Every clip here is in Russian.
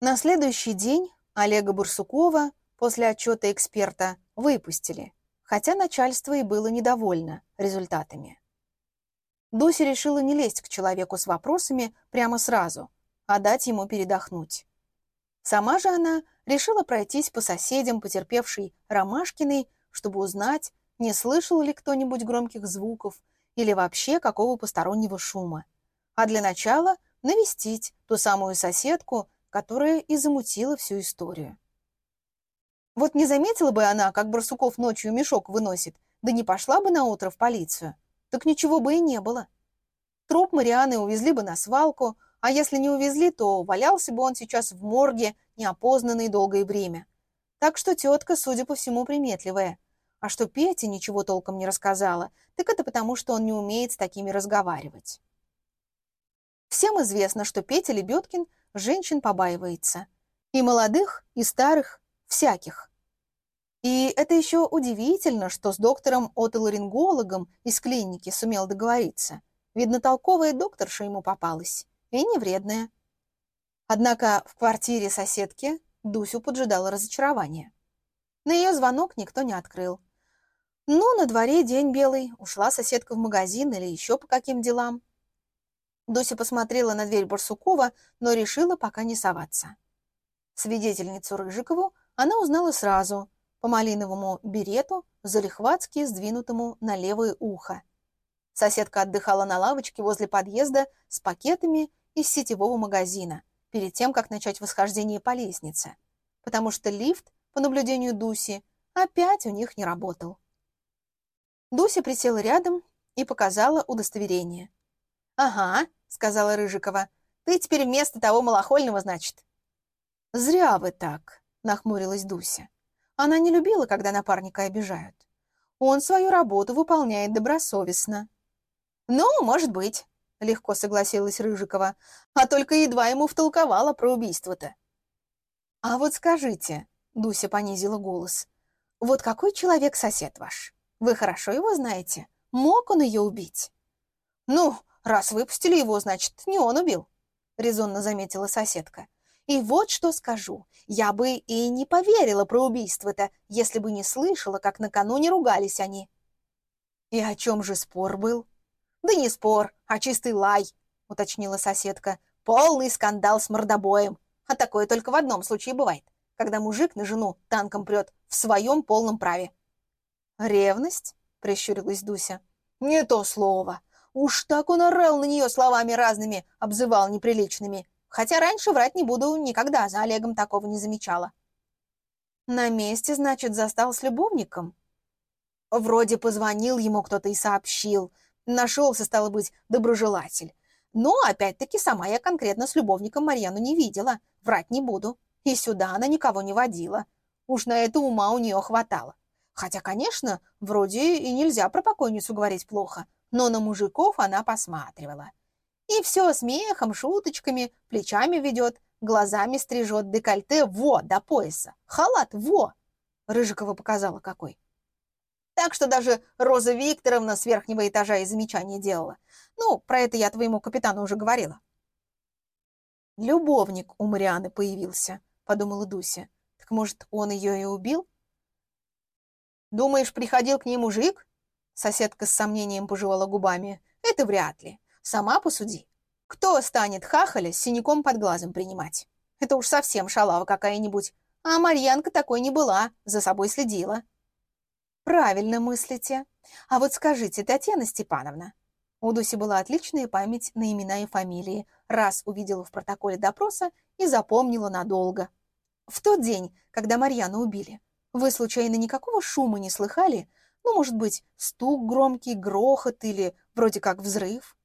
На следующий день Олега Бурсукова после отчета эксперта выпустили, хотя начальство и было недовольно результатами. Дуся решила не лезть к человеку с вопросами прямо сразу, а дать ему передохнуть. Сама же она решила пройтись по соседям, потерпевшей Ромашкиной, чтобы узнать, не слышал ли кто-нибудь громких звуков или вообще какого постороннего шума. А для начала навестить ту самую соседку, которая и замутила всю историю. Вот не заметила бы она, как Барсуков ночью мешок выносит, да не пошла бы на утро в полицию, так ничего бы и не было. Труп Марианы увезли бы на свалку, а если не увезли, то валялся бы он сейчас в морге, неопознанный долгое время. Так что тетка, судя по всему, приметливая. А что Петя ничего толком не рассказала, так это потому, что он не умеет с такими разговаривать. Всем известно, что Петя Лебедкин женщин побаивается. И молодых, и старых, всяких. И это еще удивительно, что с доктором-отоларингологом из клиники сумел договориться. Видно, толковая докторша ему попалась, и не вредная. Однако в квартире соседки Дусю поджидало разочарование. На ее звонок никто не открыл. Ну, на дворе день белый, ушла соседка в магазин или еще по каким делам. Дуся посмотрела на дверь Барсукова, но решила пока не соваться. Свидетельницу Рыжикову она узнала сразу, по малиновому берету, залихватски сдвинутому на левое ухо. Соседка отдыхала на лавочке возле подъезда с пакетами из сетевого магазина, перед тем, как начать восхождение по лестнице, потому что лифт, по наблюдению Дуси, опять у них не работал. Дуся присела рядом и показала удостоверение. «Ага», — сказала Рыжикова, — «ты теперь вместо того малохольного, значит». «Зря вы так», — нахмурилась Дуся. Она не любила, когда напарника обижают. Он свою работу выполняет добросовестно. «Ну, может быть», — легко согласилась Рыжикова, а только едва ему втолковала про убийство-то. «А вот скажите», — Дуся понизила голос, — «вот какой человек сосед ваш?» Вы хорошо его знаете? Мог он ее убить?» «Ну, раз выпустили его, значит, не он убил», — резонно заметила соседка. «И вот что скажу. Я бы и не поверила про убийство-то, если бы не слышала, как накануне ругались они». «И о чем же спор был?» «Да не спор, а чистый лай», — уточнила соседка. «Полный скандал с мордобоем. А такое только в одном случае бывает, когда мужик на жену танком прет в своем полном праве. «Ревность?» — прищурилась Дуся. «Не то слово. Уж так он орал на нее словами разными, обзывал неприличными. Хотя раньше врать не буду никогда, за Олегом такого не замечала». «На месте, значит, застал с любовником?» Вроде позвонил ему кто-то и сообщил. Нашелся, стало быть, доброжелатель. Но, опять-таки, сама я конкретно с любовником Марьяну не видела. Врать не буду. И сюда она никого не водила. Уж на это ума у нее хватало. Хотя, конечно, вроде и нельзя про покойницу говорить плохо, но на мужиков она посматривала. И все смехом, шуточками, плечами ведет, глазами стрижет декольте во до пояса, халат во. Рыжикова показала какой. Так что даже Роза Викторовна с верхнего этажа и замечания делала. Ну, про это я твоему капитану уже говорила. «Любовник у Марианы появился», — подумала Дуся. «Так, может, он ее и убил?» «Думаешь, приходил к ней мужик?» Соседка с сомнением пожевала губами. «Это вряд ли. Сама посуди. Кто станет хахаля с синяком под глазом принимать? Это уж совсем шалава какая-нибудь. А Марьянка такой не была, за собой следила». «Правильно мыслите. А вот скажите, Татьяна Степановна». У Дуси была отличная память на имена и фамилии. Раз увидела в протоколе допроса и запомнила надолго. В тот день, когда Марьяну убили, вы, случайно, никакого шума не слыхали? Ну, может быть, стук громкий, грохот или вроде как взрыв?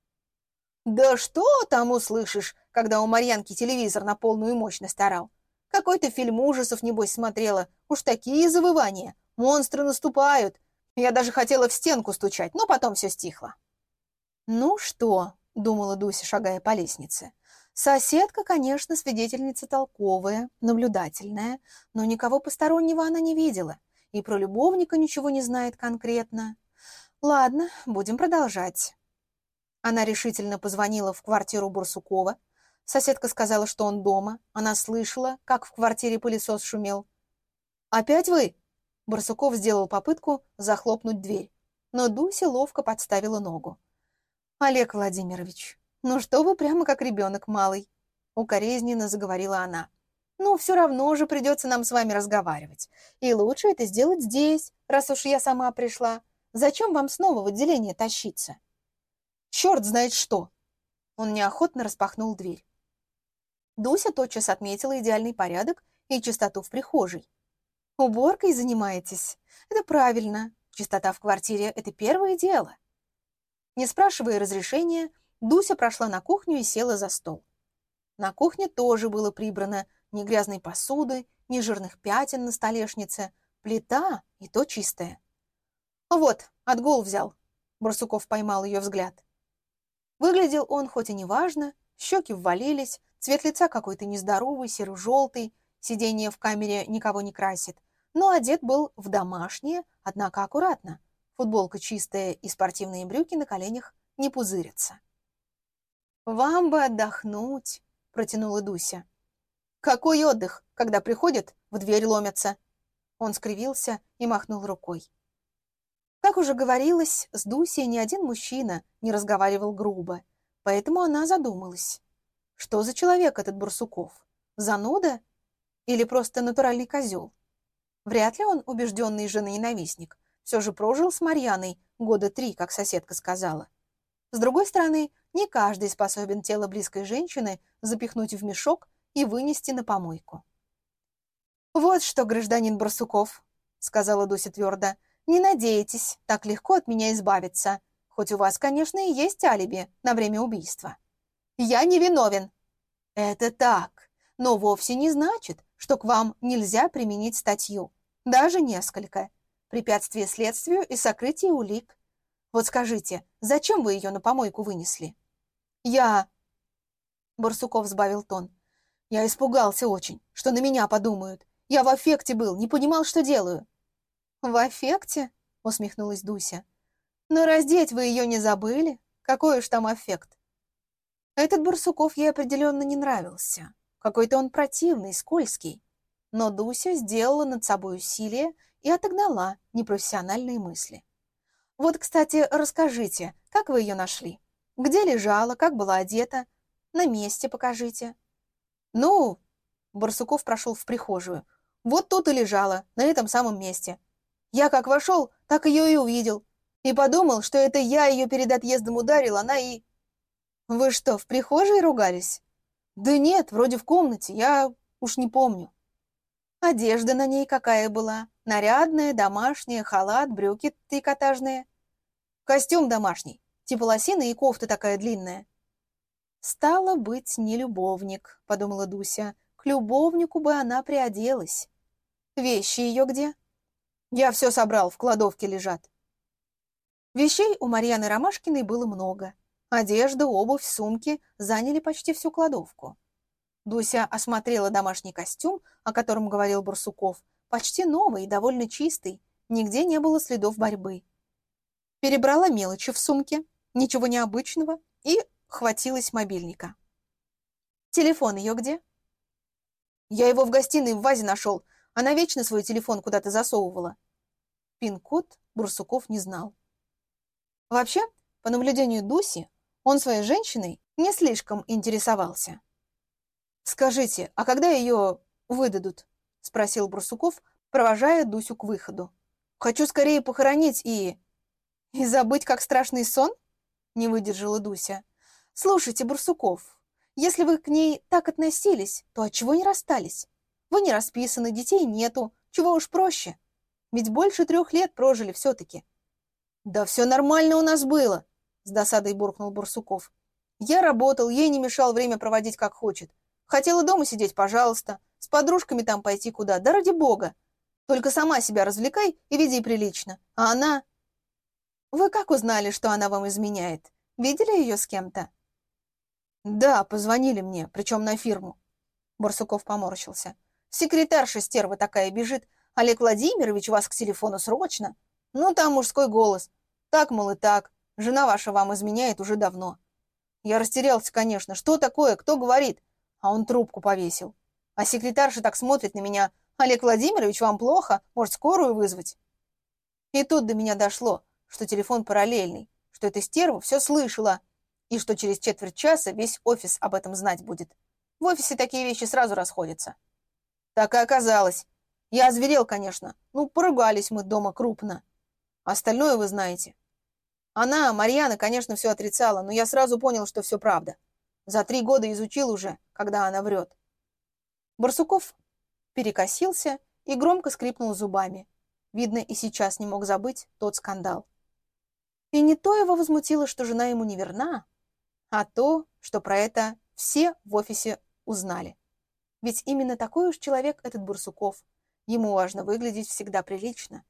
Да что там услышишь, когда у Марьянки телевизор на полную мощность орал? Какой-то фильм ужасов, небось, смотрела. Уж такие завывания. Монстры наступают. Я даже хотела в стенку стучать, но потом все стихло. «Ну что?» — думала Дуся, шагая по лестнице. Соседка, конечно, свидетельница толковая, наблюдательная, но никого постороннего она не видела и про любовника ничего не знает конкретно. Ладно, будем продолжать. Она решительно позвонила в квартиру Бурсукова, Соседка сказала, что он дома. Она слышала, как в квартире пылесос шумел. «Опять вы?» Барсуков сделал попытку захлопнуть дверь, но Дуся ловко подставила ногу. «Олег Владимирович, ну что вы прямо как ребенок малый?» Укоризненно заговорила она. «Ну, все равно же придется нам с вами разговаривать. И лучше это сделать здесь, раз уж я сама пришла. Зачем вам снова в отделение тащиться?» «Черт знает что!» Он неохотно распахнул дверь. Дуся тотчас отметила идеальный порядок и чистоту в прихожей. «Уборкой занимаетесь? Это правильно. Чистота в квартире — это первое дело». Не спрашивая разрешения, Дуся прошла на кухню и села за стол. На кухне тоже было прибрано ни грязной посуды, ни жирных пятен на столешнице, плита и то чистая. «Вот, отгул взял», — Барсуков поймал ее взгляд. Выглядел он хоть и неважно, щеки ввалились, цвет лица какой-то нездоровый, серо-желтый, сиденье в камере никого не красит, но одет был в домашнее, однако аккуратно. Футболка чистая и спортивные брюки на коленях не пузырятся. «Вам бы отдохнуть», — протянула Дуся. «Какой отдых, когда приходят, в дверь ломятся?» Он скривился и махнул рукой. Как уже говорилось, с Дусей ни один мужчина не разговаривал грубо, поэтому она задумалась. Что за человек этот Барсуков? Зануда? Или просто натуральный козел? Вряд ли он убежденный женоненавистник. Все же прожил с Марьяной года три, как соседка сказала. С другой стороны, не каждый способен тело близкой женщины запихнуть в мешок и вынести на помойку. «Вот что, гражданин Барсуков», — сказала Дуся твердо, — не надейтесь так легко от меня избавиться, хоть у вас, конечно, и есть алиби на время убийства. Я не виновен. Это так, но вовсе не значит, что к вам нельзя применить статью. Даже несколько. Препятствие следствию и сокрытие улик. Вот скажите, зачем вы ее на помойку вынесли? Я... Барсуков сбавил тон. Я испугался очень, что на меня подумают. Я в аффекте был, не понимал, что делаю. «В аффекте?» — усмехнулась Дуся. «Но раздеть вы ее не забыли? Какой уж там аффект?» Этот Барсуков ей определенно не нравился. Какой-то он противный, скользкий. Но Дуся сделала над собой усилие и отогнала непрофессиональные мысли. «Вот, кстати, расскажите, как вы ее нашли? Где лежала, как была одета? На месте покажите». «Ну...» — Барсуков прошел в прихожую. «Вот тут и лежала, на этом самом месте. Я как вошел, так ее и увидел. И подумал, что это я ее перед отъездом ударил, она и... Вы что, в прихожей ругались? Да нет, вроде в комнате, я уж не помню. Одежда на ней какая была? Нарядная, домашняя, халат, брюки трикотажные. Костюм домашний, типа лосины и кофта такая длинная. «Стало быть, не любовник», — подумала Дуся. «К любовнику бы она приоделась. Вещи ее где?» Я все собрал, в кладовке лежат. Вещей у Марьяны Ромашкиной было много. Одежда, обувь, сумки заняли почти всю кладовку. Дуся осмотрела домашний костюм, о котором говорил Барсуков, почти новый и довольно чистый, нигде не было следов борьбы. Перебрала мелочи в сумке, ничего необычного, и хватилась мобильника. «Телефон ее где?» «Я его в гостиной в вазе нашел. Она вечно свой телефон куда-то засовывала. Пин-код Бурсуков не знал. Вообще, по наблюдению Дуси, он своей женщиной не слишком интересовался. «Скажите, а когда ее выдадут?» — спросил Бурсуков, провожая Дусю к выходу. «Хочу скорее похоронить и...» «И забыть, как страшный сон?» — не выдержала Дуся. «Слушайте, Бурсуков, если вы к ней так относились, то отчего не расстались? Вы не расписаны, детей нету, чего уж проще. Ведь больше трех лет прожили все-таки. Да все нормально у нас было, с досадой буркнул Бурсуков. Я работал, ей не мешал время проводить как хочет. Хотела дома сидеть, пожалуйста, с подружками там пойти куда, да ради бога. Только сама себя развлекай и веди прилично. А она... Вы как узнали, что она вам изменяет? Видели ее с кем-то? Да, позвонили мне, причем на фирму. Барсуков поморщился. Секретарша стерва такая бежит. Олег Владимирович, вас к телефону срочно. Ну, там мужской голос. Так, мол, и так. Жена ваша вам изменяет уже давно. Я растерялся, конечно. Что такое? Кто говорит? А он трубку повесил. А секретарша так смотрит на меня. Олег Владимирович, вам плохо? Может, скорую вызвать? И тут до меня дошло, что телефон параллельный, что эта стерва все слышала, и что через четверть часа весь офис об этом знать будет. В офисе такие вещи сразу расходятся. Так и оказалось. Я озверел, конечно. Ну, поругались мы дома крупно. Остальное вы знаете. Она, Марьяна, конечно, все отрицала, но я сразу понял, что все правда. За три года изучил уже, когда она врет. Барсуков перекосился и громко скрипнул зубами. Видно, и сейчас не мог забыть тот скандал. И не то его возмутило, что жена ему не верна, а то, что про это все в офисе узнали. Ведь именно такой уж человек этот Бурсуков. Ему важно выглядеть всегда прилично.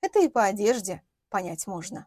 Это и по одежде понять можно.